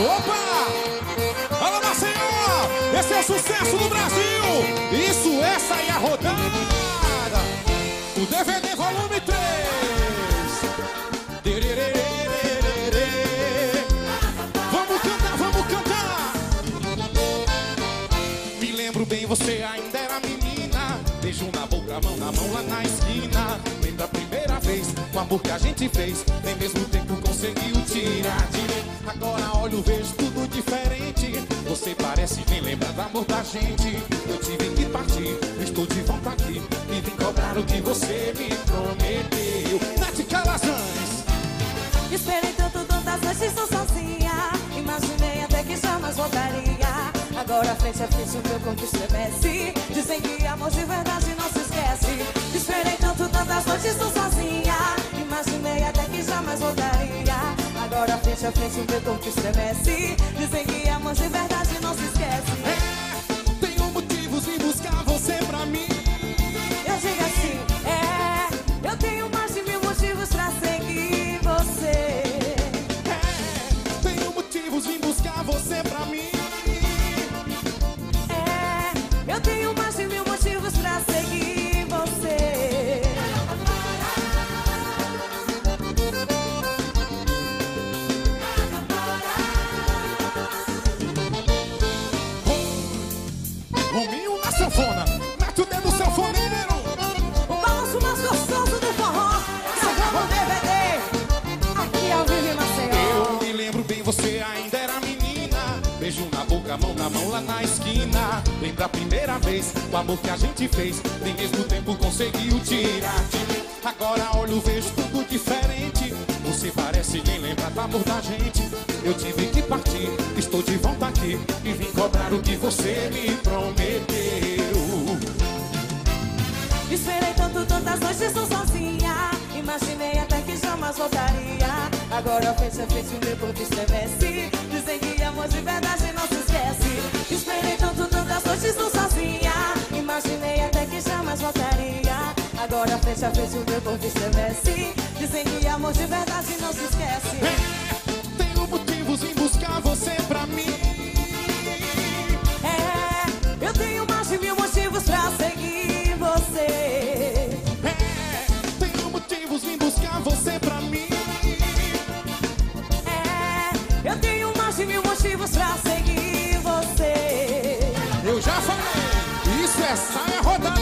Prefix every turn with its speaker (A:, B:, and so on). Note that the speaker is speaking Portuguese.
A: Opa! Alô, Maceió! Esse é o sucesso do Brasil! Isso, é a rodada! O DVD volume 3! Vamos cantar, vamos cantar! Me lembro bem, você ainda era menina Beijo na boca, mão na mão lá na esquina Lembra a primeira vez, o amor que a gente fez Nem mesmo tempo Vejo tudo diferente. Você parece nem lembra do amor da gente. Eu tive que partir, estou de volta aqui. E vim cobrar o que você me prometeu. Nath Calazans.
B: Esperei tanto, tantas noites, estou sozinha. Imaginei até que jamais voltaria. Agora frente a frente o meu corpo estremece Dizem que amor de verdade não se esquece. Esperei tanto, tantas noites, estou sozinha frente o meu corpo estremece. Dizem que
A: você ainda era menina. Beijo na boca, mão na mão lá na esquina. Lembra a primeira vez, o amor que a gente fez. Nem mesmo tempo conseguiu tirar. De mim Agora olho, vejo tudo diferente. Você parece nem lembrar do amor da gente. Eu tive que partir, estou de volta aqui. E vim cobrar o que você me prometeu
B: Agora a frente o meu corpo estremece. Dizem que amor de verdade não se esquece. Esperei tanto, tantas noites, estou sozinha. Imaginei até que jamais voltaria. Agora frente a frente o meu corpo estremece. Dizem que amor de verdade não se esquece. Eu tenho mais de mil motivos pra seguir você. Eu já falei, isso é saia rodada.